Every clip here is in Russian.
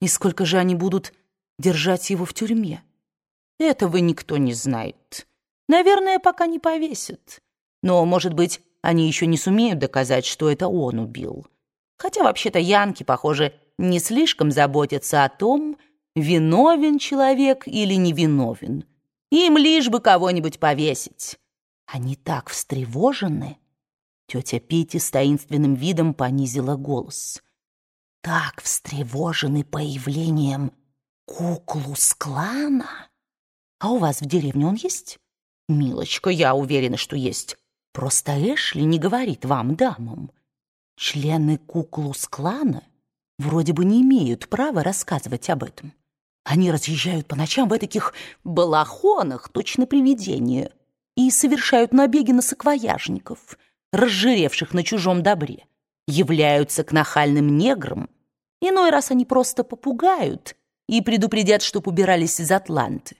И сколько же они будут держать его в тюрьме? Этого никто не знает. Наверное, пока не повесят. Но, может быть, они еще не сумеют доказать, что это он убил. Хотя, вообще-то, янки, похоже, не слишком заботятся о том, виновен человек или невиновен. Им лишь бы кого-нибудь повесить. Они так встревожены. Тетя Питти с таинственным видом понизила голос. Так встревожены появлением куклус-клана. А у вас в деревне он есть? Милочка, я уверена, что есть. Просто Эшли не говорит вам, дамам. Члены куклус-клана вроде бы не имеют права рассказывать об этом. Они разъезжают по ночам в таких балахонах, точно привидения, и совершают набеги на саквояжников, разжиревших на чужом добре, являются к нахальным неграм. Иной раз они просто попугают и предупредят, чтоб убирались из Атланты.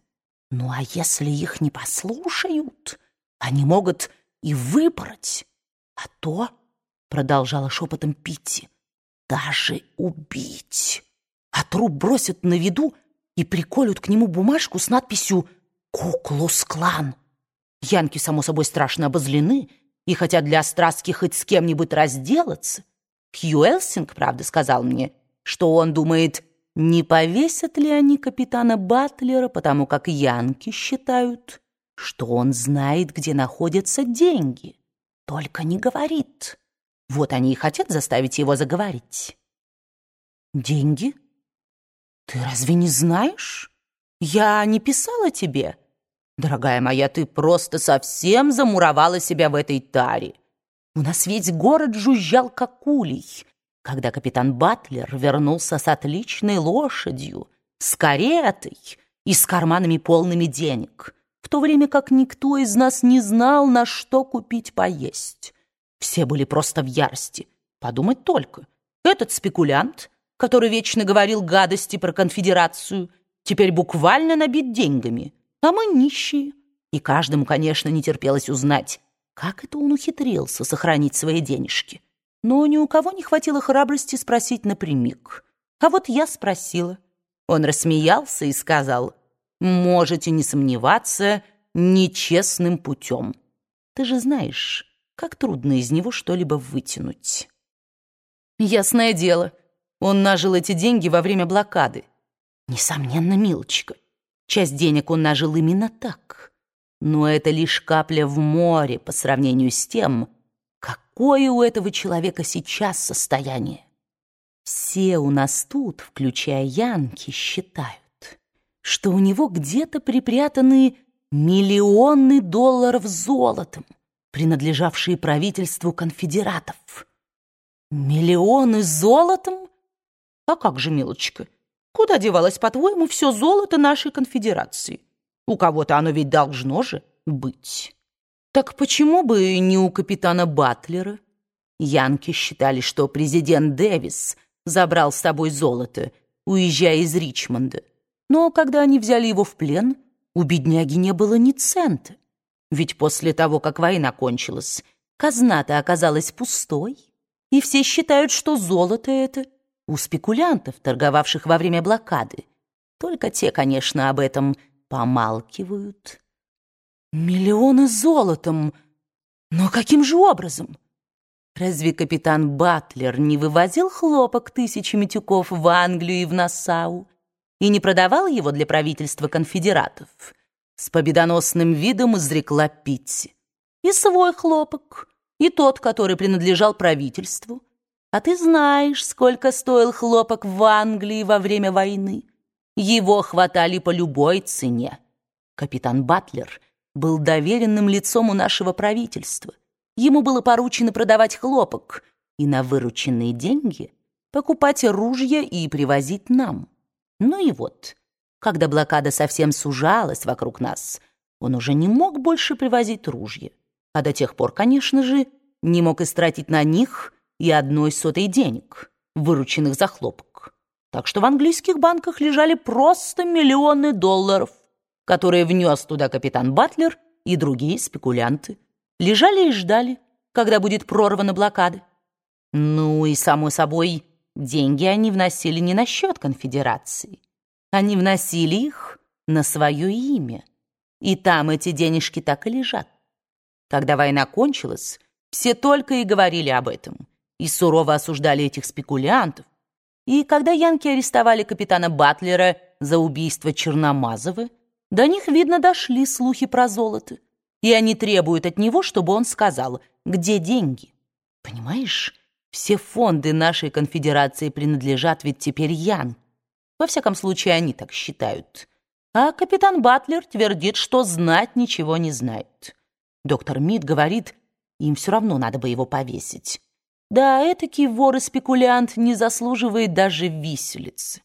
Ну а если их не послушают, они могут и выпороть. А то, — продолжала шепотом Питти, — даже убить. А труп бросят на виду и приколют к нему бумажку с надписью «Куклус-клан». Янки, само собой, страшно обозлены и хотят для страстки хоть с кем-нибудь разделаться. Хью Элсинг, правда, сказал мне, что он думает, не повесят ли они капитана Батлера, потому как янки считают, что он знает, где находятся деньги, только не говорит. Вот они и хотят заставить его заговорить. Деньги? Ты разве не знаешь? Я не писала тебе. Дорогая моя, ты просто совсем замуровала себя в этой таре. У нас весь город жужжал как улей, когда капитан Батлер вернулся с отличной лошадью, с каретой и с карманами полными денег, в то время как никто из нас не знал, на что купить поесть. Все были просто в ярости. Подумать только. Этот спекулянт, который вечно говорил гадости про конфедерацию, теперь буквально набит деньгами — а мы нищие. И каждому, конечно, не терпелось узнать, как это он ухитрился сохранить свои денежки. Но ни у кого не хватило храбрости спросить напрямик. А вот я спросила. Он рассмеялся и сказал, «Можете не сомневаться, нечестным путем. Ты же знаешь, как трудно из него что-либо вытянуть». Ясное дело, он нажил эти деньги во время блокады. Несомненно, милочка. Часть денег он нажил именно так. Но это лишь капля в море по сравнению с тем, какое у этого человека сейчас состояние. Все у нас тут, включая Янки, считают, что у него где-то припрятаны миллионы долларов золотом, принадлежавшие правительству конфедератов. Миллионы золотом? А как же, милочка, Куда девалось, по-твоему, все золото нашей конфедерации? У кого-то оно ведь должно же быть. Так почему бы не у капитана Батлера? Янки считали, что президент Дэвис забрал с собой золото, уезжая из Ричмонда. Но когда они взяли его в плен, у бедняги не было ни цента. Ведь после того, как война кончилась, казна-то оказалась пустой, и все считают, что золото это — у спекулянтов, торговавших во время блокады. Только те, конечно, об этом помалкивают. Миллионы золотом! Но каким же образом? Разве капитан Батлер не вывозил хлопок тысячами тюков в Англию и в Нассау и не продавал его для правительства конфедератов? С победоносным видом изрекла Питти. И свой хлопок, и тот, который принадлежал правительству, а ты знаешь, сколько стоил хлопок в Англии во время войны. Его хватали по любой цене. Капитан Батлер был доверенным лицом у нашего правительства. Ему было поручено продавать хлопок и на вырученные деньги покупать ружья и привозить нам. Ну и вот, когда блокада совсем сужалась вокруг нас, он уже не мог больше привозить ружья. А до тех пор, конечно же, не мог истратить на них и одной сотой денег, вырученных за хлопок. Так что в английских банках лежали просто миллионы долларов, которые внес туда капитан Батлер и другие спекулянты. Лежали и ждали, когда будет прорвана блокада. Ну и, само собой, деньги они вносили не на счет конфедерации. Они вносили их на свое имя. И там эти денежки так и лежат. Когда война кончилась, все только и говорили об этом. И сурово осуждали этих спекулянтов. И когда янки арестовали капитана Батлера за убийство Черномазова, до них, видно, дошли слухи про золото. И они требуют от него, чтобы он сказал, где деньги. Понимаешь, все фонды нашей конфедерации принадлежат ведь теперь Ян. Во всяком случае, они так считают. А капитан Батлер твердит, что знать ничего не знает. Доктор Мид говорит, им все равно надо бы его повесить. Да, этакий вор и спекулянт не заслуживает даже виселицы.